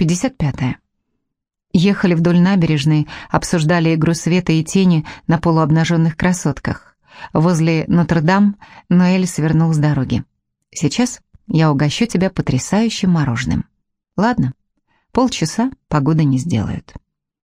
55. Ехали вдоль набережной, обсуждали игру света и тени на полуобнаженных красотках. Возле Нотр-Дам Ноэль свернул с дороги. «Сейчас я угощу тебя потрясающим мороженым». «Ладно, полчаса погода не сделают».